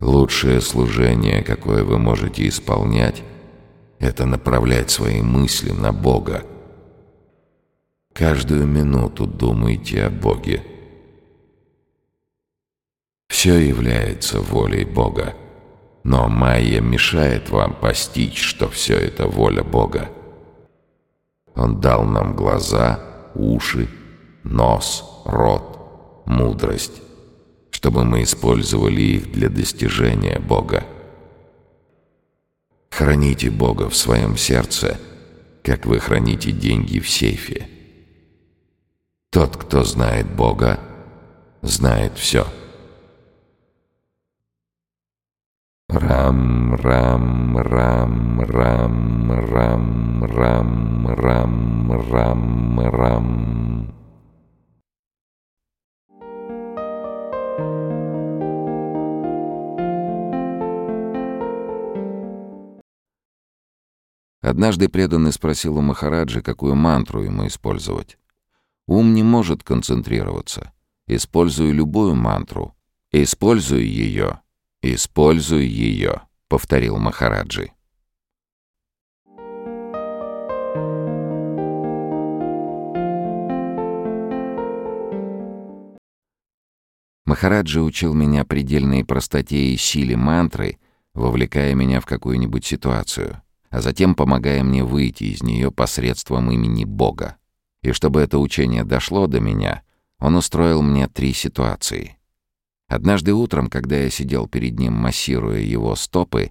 Лучшее служение, какое вы можете исполнять, это направлять свои мысли на Бога. Каждую минуту думайте о Боге. Все является волей Бога, но Майя мешает вам постичь, что все это воля Бога. Он дал нам глаза, уши, нос, рот, мудрость чтобы мы использовали их для достижения Бога. Храните Бога в своем сердце, как вы храните деньги в сейфе. Тот, кто знает Бога, знает все. Рам, рам, рам, рам, рам, рам, рам, рам, рам. Однажды преданный спросил у Махараджи, какую мантру ему использовать. Ум не может концентрироваться. Используй любую мантру. Используй ее. Используй ее, повторил Махараджи. Махараджи учил меня предельной простоте и силе мантры, вовлекая меня в какую-нибудь ситуацию а затем помогая мне выйти из нее посредством имени Бога. И чтобы это учение дошло до меня, он устроил мне три ситуации. Однажды утром, когда я сидел перед ним, массируя его стопы,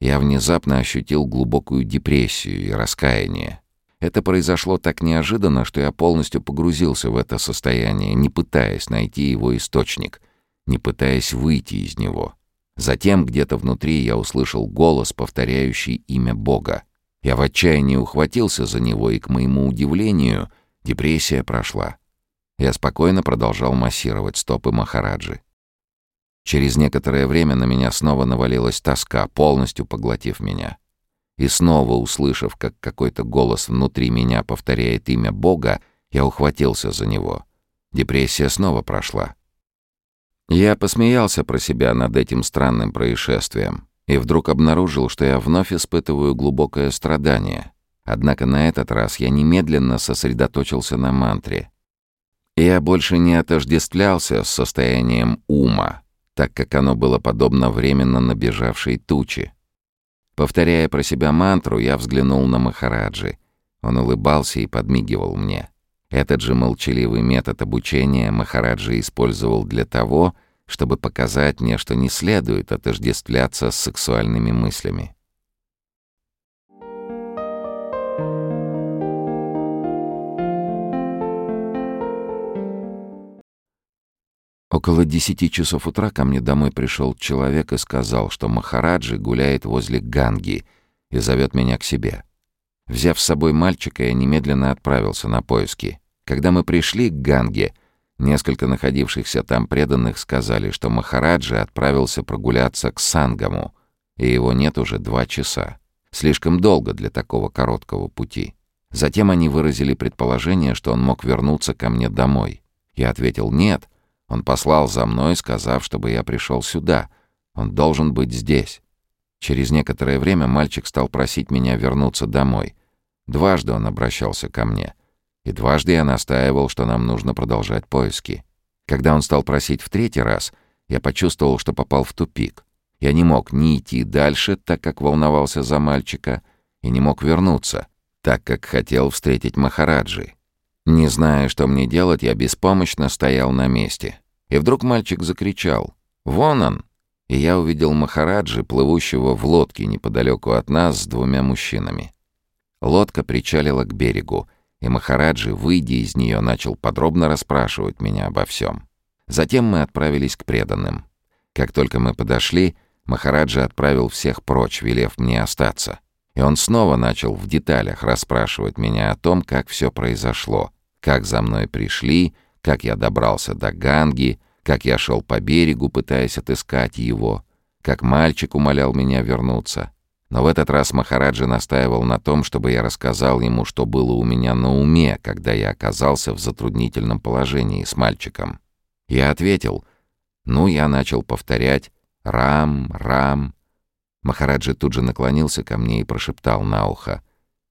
я внезапно ощутил глубокую депрессию и раскаяние. Это произошло так неожиданно, что я полностью погрузился в это состояние, не пытаясь найти его источник, не пытаясь выйти из него — Затем где-то внутри я услышал голос, повторяющий имя Бога. Я в отчаянии ухватился за него, и, к моему удивлению, депрессия прошла. Я спокойно продолжал массировать стопы Махараджи. Через некоторое время на меня снова навалилась тоска, полностью поглотив меня. И снова, услышав, как какой-то голос внутри меня повторяет имя Бога, я ухватился за него. Депрессия снова прошла. Я посмеялся про себя над этим странным происшествием и вдруг обнаружил, что я вновь испытываю глубокое страдание. Однако на этот раз я немедленно сосредоточился на мантре. Я больше не отождествлялся с состоянием ума, так как оно было подобно временно набежавшей туче. Повторяя про себя мантру, я взглянул на Махараджи. Он улыбался и подмигивал мне. Этот же молчаливый метод обучения Махараджи использовал для того, чтобы показать мне, что не следует отождествляться с сексуальными мыслями. Около десяти часов утра ко мне домой пришел человек и сказал, что Махараджи гуляет возле Ганги и зовет меня к себе. Взяв с собой мальчика, я немедленно отправился на поиски. Когда мы пришли к Ганге, несколько находившихся там преданных сказали, что Махараджи отправился прогуляться к Сангаму, и его нет уже два часа. Слишком долго для такого короткого пути. Затем они выразили предположение, что он мог вернуться ко мне домой. Я ответил «нет». Он послал за мной, сказав, чтобы я пришел сюда. Он должен быть здесь. Через некоторое время мальчик стал просить меня вернуться домой. Дважды он обращался ко мне. И дважды я настаивал, что нам нужно продолжать поиски. Когда он стал просить в третий раз, я почувствовал, что попал в тупик. Я не мог ни идти дальше, так как волновался за мальчика, и не мог вернуться, так как хотел встретить Махараджи. Не зная, что мне делать, я беспомощно стоял на месте. И вдруг мальчик закричал «Вон он!» И я увидел Махараджи, плывущего в лодке неподалеку от нас с двумя мужчинами. Лодка причалила к берегу, и Махараджи, выйдя из нее, начал подробно расспрашивать меня обо всем. Затем мы отправились к преданным. Как только мы подошли, Махараджи отправил всех прочь, велев мне остаться. И он снова начал в деталях расспрашивать меня о том, как все произошло, как за мной пришли, как я добрался до Ганги, как я шел по берегу, пытаясь отыскать его, как мальчик умолял меня вернуться. Но в этот раз Махараджи настаивал на том, чтобы я рассказал ему, что было у меня на уме, когда я оказался в затруднительном положении с мальчиком. Я ответил. Ну, я начал повторять «Рам, Рам». Махараджи тут же наклонился ко мне и прошептал на ухо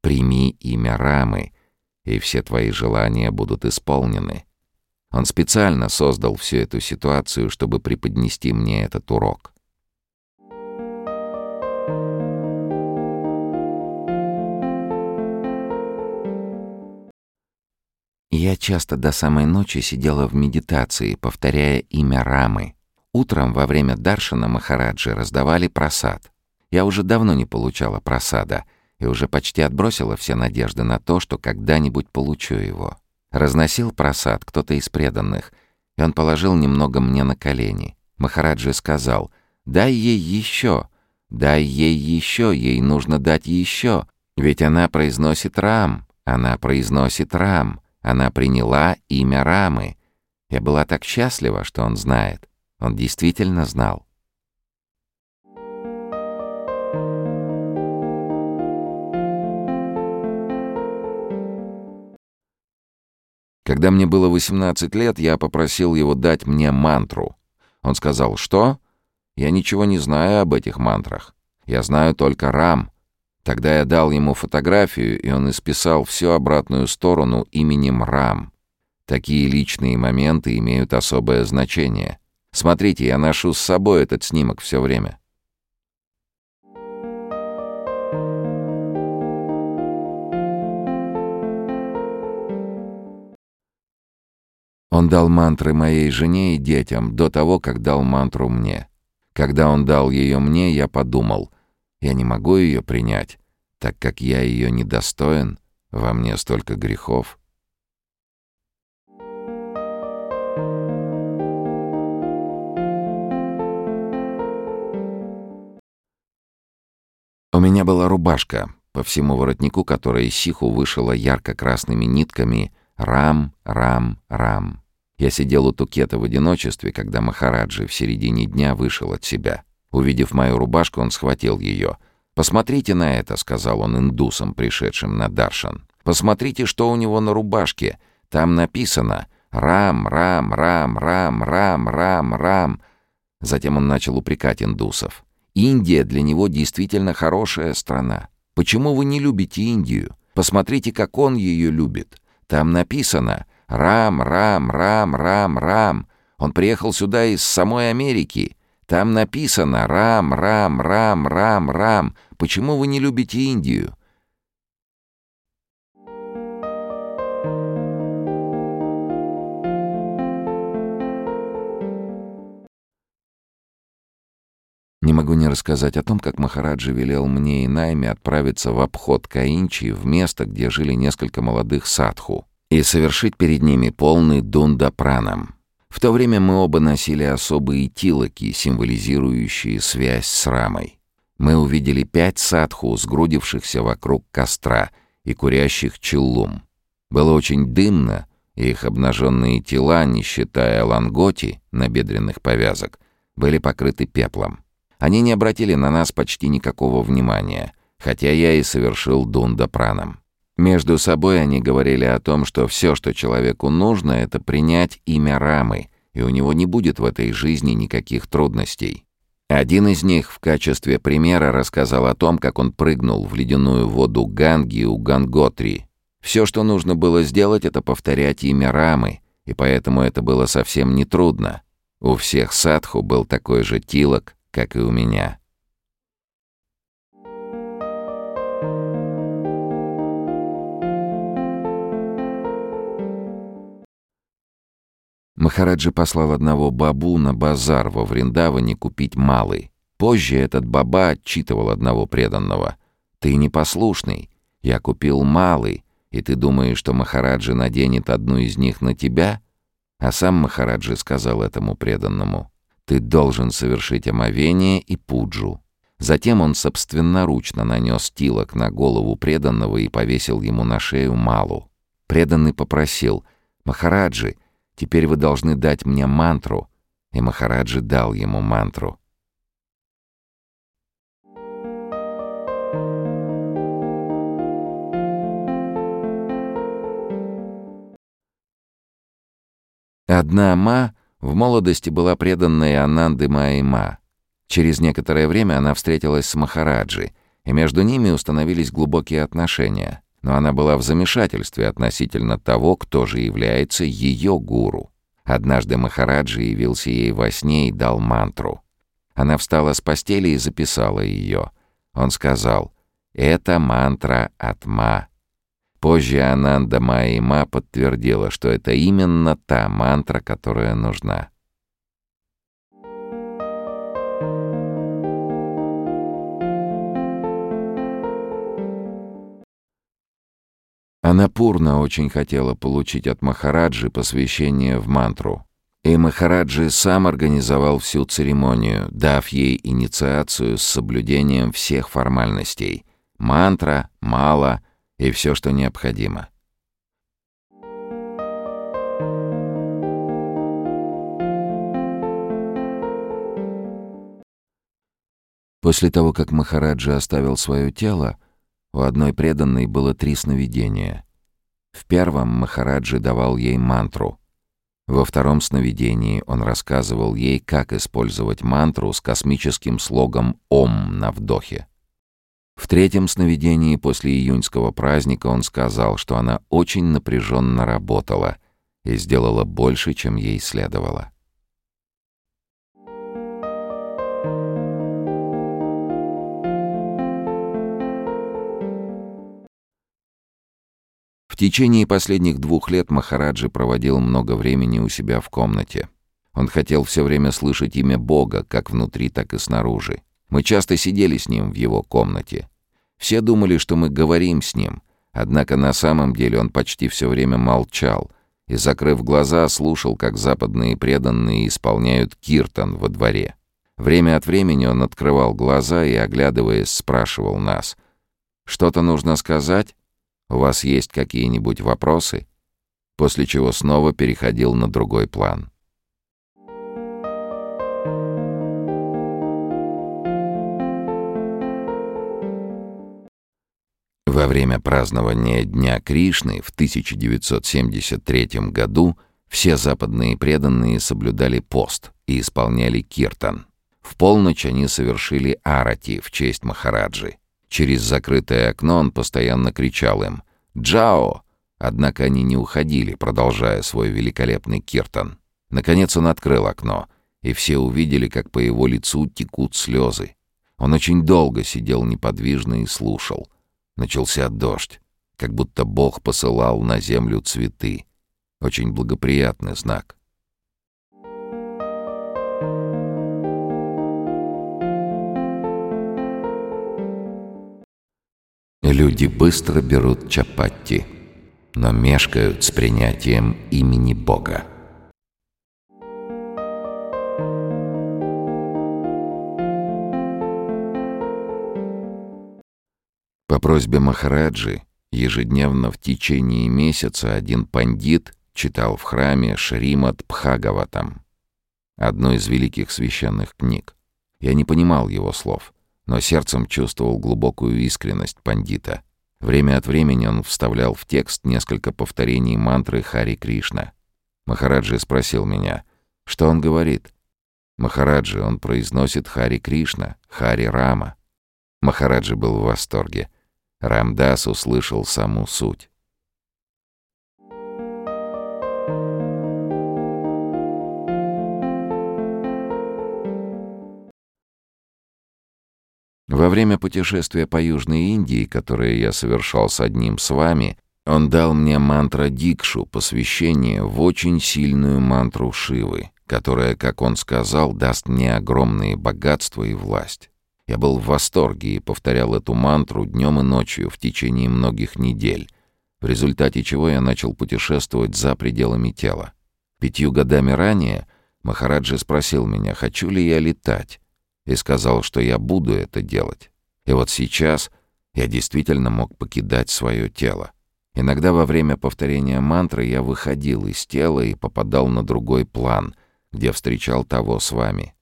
«Прими имя Рамы, и все твои желания будут исполнены». Он специально создал всю эту ситуацию, чтобы преподнести мне этот урок. Я часто до самой ночи сидела в медитации, повторяя имя Рамы. Утром во время Даршана Махараджи раздавали просад. Я уже давно не получала просада и уже почти отбросила все надежды на то, что когда-нибудь получу его. Разносил просад кто-то из преданных, и он положил немного мне на колени. Махараджи сказал «Дай ей еще, дай ей еще, ей нужно дать еще, ведь она произносит Рам, она произносит Рам». Она приняла имя Рамы. Я была так счастлива, что он знает. Он действительно знал. Когда мне было 18 лет, я попросил его дать мне мантру. Он сказал, что? Я ничего не знаю об этих мантрах. Я знаю только Рам. Тогда я дал ему фотографию, и он исписал всю обратную сторону именем Рам. Такие личные моменты имеют особое значение. Смотрите, я ношу с собой этот снимок все время. Он дал мантры моей жене и детям до того, как дал мантру мне. Когда он дал ее мне, я подумал, я не могу ее принять, так как я ее недостоин, во мне столько грехов. У меня была рубашка, по всему воротнику которой сиху вышила ярко-красными нитками «Рам, рам, рам». Я сидел у Тукета в одиночестве, когда Махараджи в середине дня вышел от себя. Увидев мою рубашку, он схватил ее. «Посмотрите на это», — сказал он индусам, пришедшим на Даршан. «Посмотрите, что у него на рубашке. Там написано «Рам, рам, рам, рам, рам, рам, рам». Затем он начал упрекать индусов. «Индия для него действительно хорошая страна. Почему вы не любите Индию? Посмотрите, как он ее любит. Там написано «Рам, рам, рам, рам, рам». Он приехал сюда из самой Америки. Там написано «Рам, рам, рам, рам, рам». Почему вы не любите Индию?» Не могу не рассказать о том, как Махараджи велел мне и Найме отправиться в обход Каинчи в место, где жили несколько молодых садху, и совершить перед ними полный дундапранам. В то время мы оба носили особые тилоки, символизирующие связь с Рамой. Мы увидели пять садху, сгрудившихся вокруг костра и курящих челлум. Было очень дымно, и их обнаженные тела, не считая ланготи, набедренных повязок, были покрыты пеплом. Они не обратили на нас почти никакого внимания, хотя я и совершил дунда праном. Между собой они говорили о том, что все, что человеку нужно, это принять имя Рамы, и у него не будет в этой жизни никаких трудностей. Один из них в качестве примера рассказал о том, как он прыгнул в ледяную воду Ганги у Ганготри. Все, что нужно было сделать, это повторять имя Рамы, и поэтому это было совсем нетрудно. У всех садху был такой же тилок, как и у меня. Махараджи послал одного бабу на базар во Вриндаване купить малый. Позже этот баба отчитывал одного преданного. «Ты непослушный. Я купил малый, и ты думаешь, что Махараджи наденет одну из них на тебя?» А сам Махараджи сказал этому преданному. «Ты должен совершить омовение и пуджу». Затем он собственноручно нанес тилок на голову преданного и повесил ему на шею малу. Преданный попросил «Махараджи, Теперь вы должны дать мне мантру». И Махараджи дал ему мантру. Одна Ма в молодости была преданной Ананды Маима. Через некоторое время она встретилась с Махараджи, и между ними установились глубокие отношения — но она была в замешательстве относительно того, кто же является ее гуру. Однажды Махараджи явился ей во сне и дал мантру. Она встала с постели и записала ее. Он сказал «Это мантра от Ма». Позже Ананда Майма подтвердила, что это именно та мантра, которая нужна. Анапурна очень хотела получить от Махараджи посвящение в мантру. И Махараджи сам организовал всю церемонию, дав ей инициацию с соблюдением всех формальностей. Мантра, мала и все, что необходимо. После того, как Махараджи оставил свое тело, у одной преданной было три сновидения. В первом Махараджи давал ей мантру. Во втором сновидении он рассказывал ей, как использовать мантру с космическим слогом «Ом» на вдохе. В третьем сновидении после июньского праздника он сказал, что она очень напряженно работала и сделала больше, чем ей следовало. В течение последних двух лет Махараджи проводил много времени у себя в комнате. Он хотел все время слышать имя Бога, как внутри, так и снаружи. Мы часто сидели с ним в его комнате. Все думали, что мы говорим с ним, однако на самом деле он почти все время молчал и, закрыв глаза, слушал, как западные преданные исполняют киртан во дворе. Время от времени он открывал глаза и, оглядываясь, спрашивал нас. «Что-то нужно сказать?» У вас есть какие-нибудь вопросы?» После чего снова переходил на другой план. Во время празднования Дня Кришны в 1973 году все западные преданные соблюдали пост и исполняли киртан. В полночь они совершили арати в честь Махараджи. Через закрытое окно он постоянно кричал им «Джао!», однако они не уходили, продолжая свой великолепный киртан. Наконец он открыл окно, и все увидели, как по его лицу текут слезы. Он очень долго сидел неподвижно и слушал. Начался дождь, как будто Бог посылал на землю цветы. Очень благоприятный знак. Люди быстро берут чапатти, но мешкают с принятием имени Бога. По просьбе Махараджи ежедневно в течение месяца один пандит читал в храме Шримат Пхагаватам, одну из великих священных книг. Я не понимал его слов — но сердцем чувствовал глубокую искренность пандита. Время от времени он вставлял в текст несколько повторений мантры Хари Кришна. Махараджи спросил меня, что он говорит. Махараджи, он произносит Хари Кришна, Хари Рама. Махараджи был в восторге. Рамдас услышал саму суть. Во время путешествия по Южной Индии, которое я совершал с одним с вами, он дал мне мантра Дикшу, посвящение в очень сильную мантру Шивы, которая, как он сказал, даст мне огромные богатства и власть. Я был в восторге и повторял эту мантру днем и ночью в течение многих недель, в результате чего я начал путешествовать за пределами тела. Пятью годами ранее Махараджи спросил меня, хочу ли я летать, и сказал, что я буду это делать. И вот сейчас я действительно мог покидать свое тело. Иногда во время повторения мантры я выходил из тела и попадал на другой план, где встречал того с вами.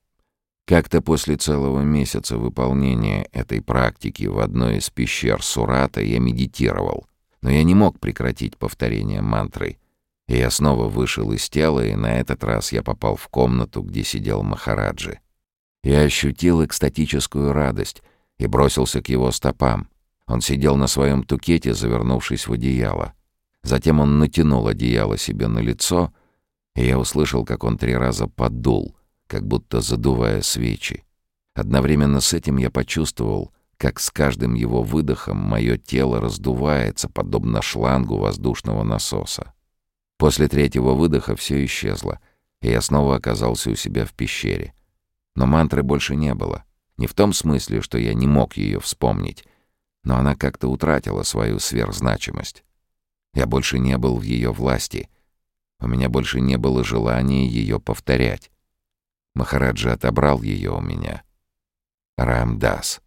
Как-то после целого месяца выполнения этой практики в одной из пещер Сурата я медитировал, но я не мог прекратить повторение мантры. И я снова вышел из тела, и на этот раз я попал в комнату, где сидел Махараджи. Я ощутил экстатическую радость и бросился к его стопам. Он сидел на своем тукете, завернувшись в одеяло. Затем он натянул одеяло себе на лицо, и я услышал, как он три раза подул, как будто задувая свечи. Одновременно с этим я почувствовал, как с каждым его выдохом мое тело раздувается, подобно шлангу воздушного насоса. После третьего выдоха все исчезло, и я снова оказался у себя в пещере. Но мантры больше не было. Не в том смысле, что я не мог ее вспомнить, но она как-то утратила свою сверхзначимость. Я больше не был в ее власти. У меня больше не было желания ее повторять. Махараджа отобрал ее у меня. Рамдас.